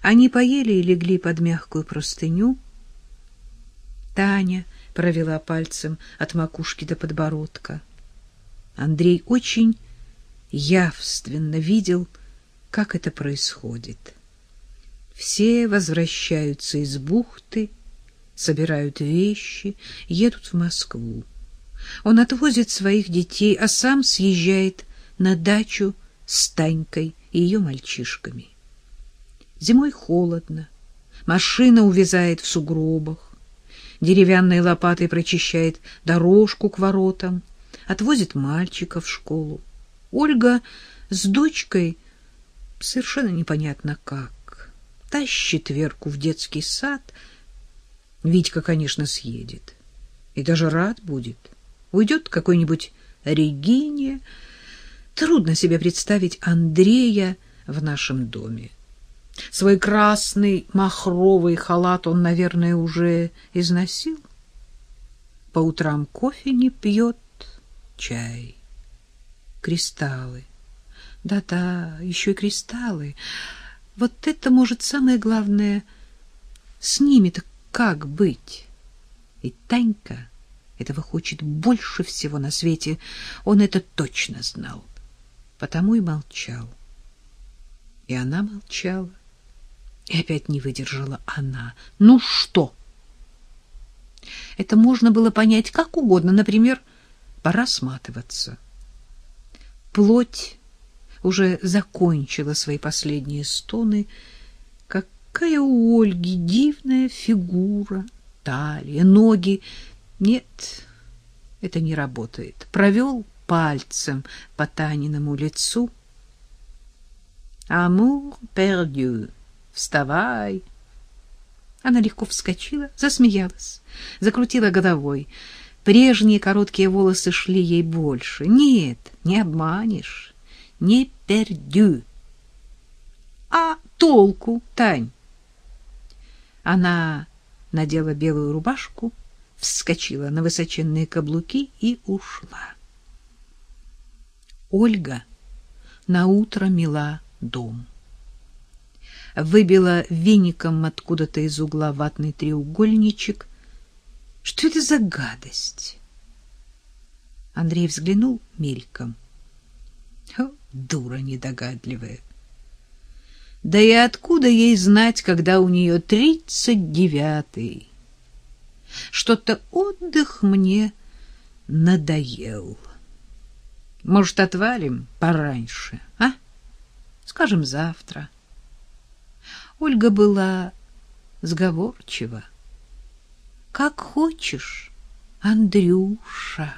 Они поели и легли под мягкую простыню. Таня провела пальцем от макушки до подбородка. Андрей очень явственно видел, как это происходит. Все возвращаются из бухты, собирают вещи, едут в Москву. Он отвозит своих детей, а сам съезжает на дачу с Танькой и ее мальчишками. Зимой холодно, машина увязает в сугробах, деревянной лопатой прочищает дорожку к воротам, отвозит мальчика в школу. Ольга с дочкой совершенно непонятно как. Тащит Верку в детский сад. Витька, конечно, съедет. И даже рад будет. Уйдет какой-нибудь Регине. Трудно себе представить Андрея в нашем доме. Свой красный махровый халат он, наверное, уже износил. По утрам кофе не пьет, чай. Кристаллы. Да-да, еще и кристаллы. Вот это, может, самое главное, с ними-то как быть? И Танька этого хочет больше всего на свете. Он это точно знал, потому и молчал. И она молчала. И опять не выдержала она. Ну что? Это можно было понять как угодно. Например, пора сматываться. Плоть уже закончила свои последние стоны. Какая у Ольги дивная фигура, талия, ноги. Нет, это не работает. Провел пальцем по Таниному лицу. «Амур пердю». Вставай. Она легко вскочила, засмеялась, закрутила головой. Прежние короткие волосы шли ей больше. Нет, не обманешь. Не пердю. А толку, Тань? Она надела белую рубашку, вскочила на высоченные каблуки и ушла. Ольга наутро мела дом выбила веником откуда-то из угла ватный треугольничек. Что это за гадость? Андрей взглянул мельком. О, дура недогадливая. Да и откуда ей знать, когда у нее тридцать девятый? Что-то отдых мне надоел. Может, отвалим пораньше, а? Скажем, завтра. — Ольга была сговорчива. Как хочешь, Андрюша.